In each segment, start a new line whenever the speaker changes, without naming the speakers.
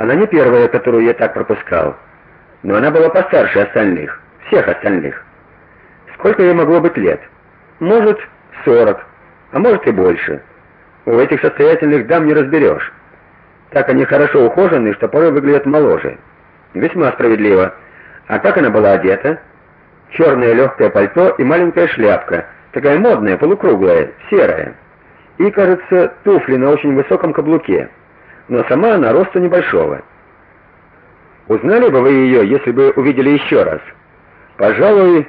Она не первая, которую я так пропускал, но она была постарше остальных, всех остальных. Сколько ей могло быть лет? Может, сорок, а может и больше. У этих состоятельных дам не разберешь. Так они хорошо ухожены, что порой выглядят моложе. Весьма справедливо. А как она была одета? Черное легкое пальто и маленькая шляпка, такая модная, полукруглая, серая. И, кажется, туфли на очень высоком каблуке. Но сама она роста небольшого. Узнали бы вы ее, если бы увидели еще раз? Пожалуй,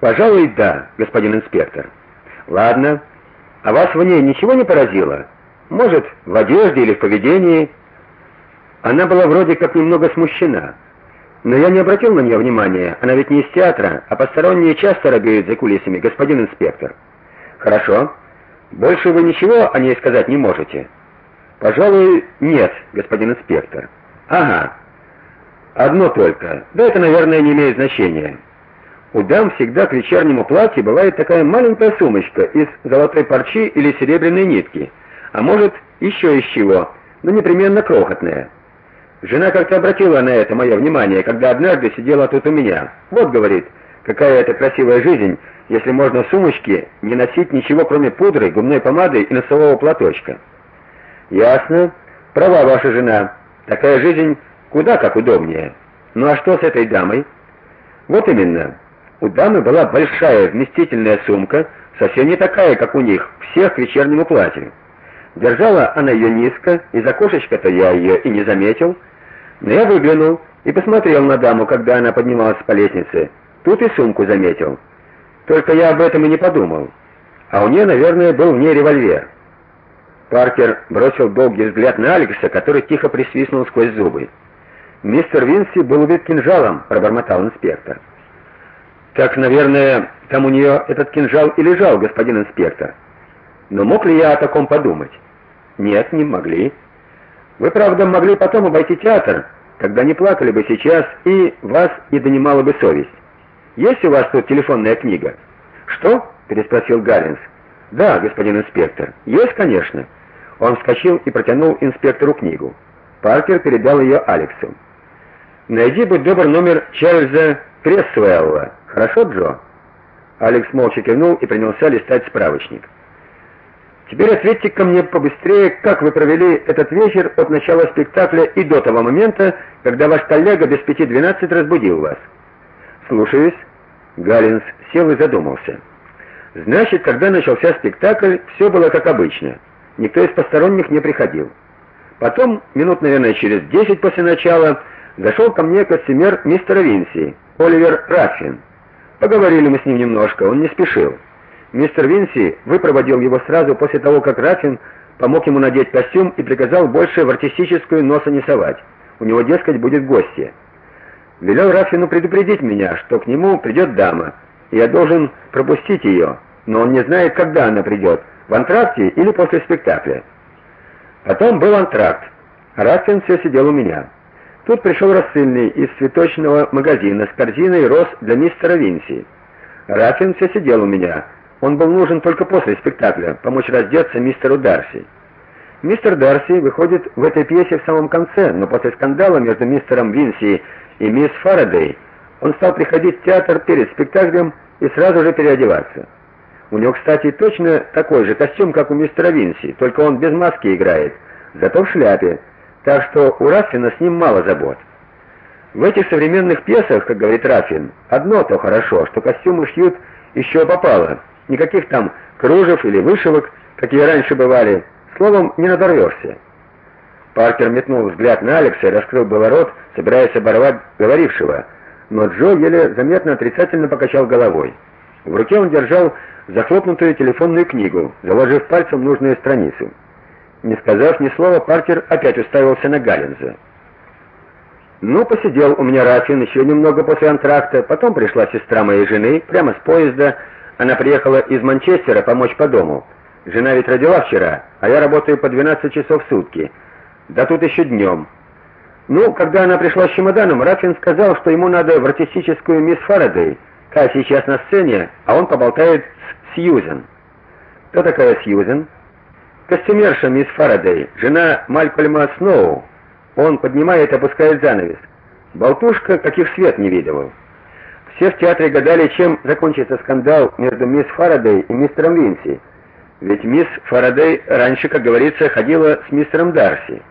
пожалуй, да, господин инспектор. Ладно. А вас в ней ничего не поразило? Может, в одежде или в поведении? Она была вроде как немного смущена. Но я не обратил на нее внимания. Она ведь не из театра, а посторонние часто робеют за кулисами, господин инспектор. Хорошо. Больше вы ничего о ней сказать не можете. Пожалуй, нет, господин инспектор. Ага. Одно только. Да это, наверное, не имеет значения. У дам всегда к вечернему платью бывает такая маленькая сумочка из золотой парчи или серебряной нитки, а может, еще из чего, но непременно крохотная. Жена как-то обратила на это мое внимание, когда однажды сидела тут у меня. Вот, говорит, какая это красивая жизнь, если можно в сумочке не носить ничего, кроме пудры, губной помады и носового платочка. Ясно. Права ваша жена. Такая жизнь куда как удобнее. Ну а что с этой дамой? Вот именно. У дамы была большая вместительная сумка, совсем не такая, как у них, всех к вечернему платью. Держала она ее низко, из окошечка-то я ее и не заметил. Но я выглянул и посмотрел на даму, когда она поднималась по лестнице. Тут и сумку заметил. Только я об этом и не подумал. А у нее, наверное, был в ней револьвер. Паркер бросил долгий взгляд на Алекса, который тихо присвистнул сквозь зубы. "Мистер Винси был убит кинжалом", пробормотал инспектор. "Так, наверное, там у нее этот кинжал и лежал, господин инспектор. Но мог ли я о таком подумать?" "Нет, не могли. Вы, правда, могли потом обойти театр, когда не плакали бы сейчас, и вас не донимала бы совесть. Есть у вас тут телефонная книга? Что? переспросил Галинс. Да, господин инспектор. Есть, конечно. Он вскочил и протянул инспектору книгу. Паркер передал ее Алексу. Найди, будь добр, номер Чарльза Крессуэлла. Хорошо, Джо? Алекс молча кивнул и принялся листать справочник. Теперь ответьте ко мне побыстрее, как вы провели этот вечер от начала спектакля и до того момента, когда ваш коллега без пяти двенадцать разбудил вас. Слушаюсь. Галинс сел и задумался. Значит, когда начался спектакль, все было как обычно. Никто из посторонних не приходил. Потом, минут, наверное, через десять после начала, зашел ко мне костюмер мистера Винси, Оливер Раффин. Поговорили мы с ним немножко, он не спешил. Мистер Винси выпроводил его сразу после того, как Рафин помог ему надеть костюм и приказал больше в артистическую носа не совать. У него, дескать, будет гостья. Велел Рафину предупредить меня, что к нему придет дама, и я должен пропустить ее, но он не знает, когда она придет, в антракте или после спектакля. Потом был антракт. Рафин все сидел у меня. Тут пришел рассыльный из цветочного магазина с корзиной роз для мистера Винси. Рафин все сидел у меня. Он был нужен только после спектакля, помочь раздеться мистеру Дарси. Мистер Дарси выходит в этой пьесе в самом конце, но после скандала между мистером Винси и мисс Фарадей он стал приходить в театр перед спектаклем и сразу же переодеваться. У него, кстати, точно такой же костюм, как у мистера Винси, только он без маски играет, зато в шляпе. Так что у Раффина с ним мало забот. В этих современных пьесах, как говорит Раффин, одно то хорошо, что костюмы шьют еще попало. Никаких там кружев или вышивок, какие раньше бывали. Словом, не надорвешься. Паркер метнул взгляд на Алекса и раскрыл было рот, собираясь оборвать говорившего, но Джо еле заметно отрицательно покачал головой. В руке он держал захлопнутую телефонную книгу, заложив пальцем нужную страницу. Не сказав ни слова, Паркер опять уставился на Галлинза. Ну, посидел у меня Рафин еще немного после антракта, потом пришла сестра моей жены прямо с поезда, она приехала из Манчестера помочь по дому. Жена ведь родила вчера, а я работаю по 12 часов в сутки. Да тут еще днем. Ну, когда она пришла с чемоданом, Рафин сказал, что ему надо в артистическую мисс Фарадей. Та сейчас на сцене, а он поболтает с Сьюзен. Кто такая Сьюзен? Костюмерша мисс Фарадей, жена Малькольма Сноу. Он поднимает и опускает занавес. Болтушка, каких свет не видывал. Все в театре гадали, чем закончится скандал между мисс Фарадей и мистером Винси. Ведь мисс Фарадей раньше, как говорится, ходила с мистером Дарси.